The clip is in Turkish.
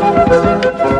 Müzik